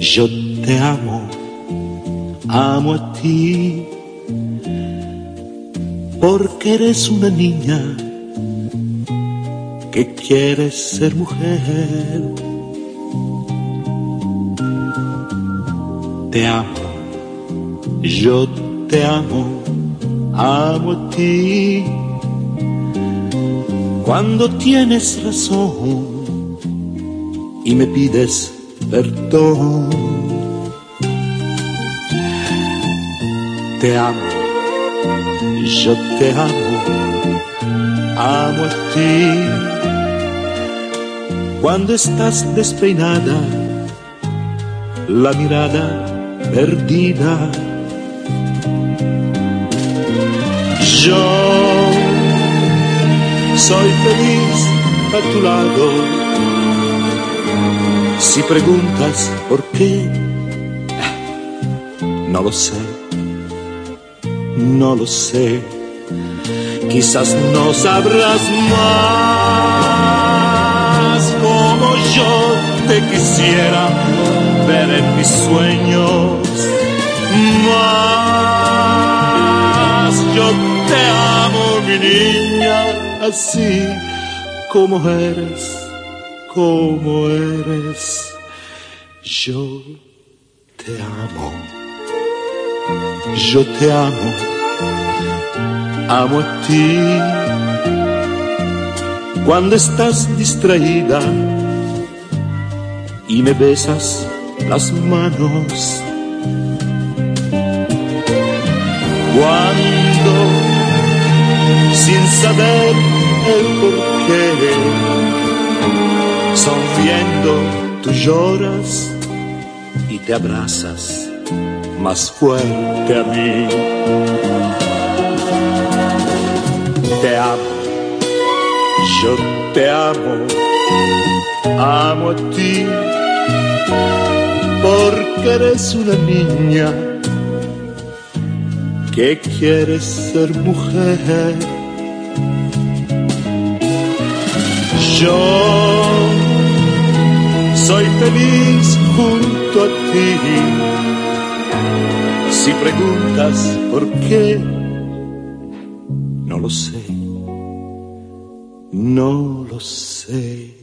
Yo te amo, amo a ti, porque eres una niña que quiere ser mujer. Te amo, yo te amo, amo a ti. Cuando tienes razón y me pides perdón. Te amo, yo te amo, amo a ti. Cuando estás despeinada, la mirada perdida. Yo soy feliz a tu lado si preguntas por qué, no lo sé, no lo sé. Quizás no sabrás más como yo te quisiera ver en mis sueños. Más yo te amo, mi niña, así como eres como eres, yo te amo, yo te amo, amo a ti. Cuando estás distraída y me besas las manos, cuando sin saber sonriendo tú lloras y te abrazas más fuerte a mí. Te amo, yo te amo, amo a ti, porque eres una niña que quiere ser mujer. Yo feliz junto a ti. Si preguntas por qué, no lo sé, no lo sé.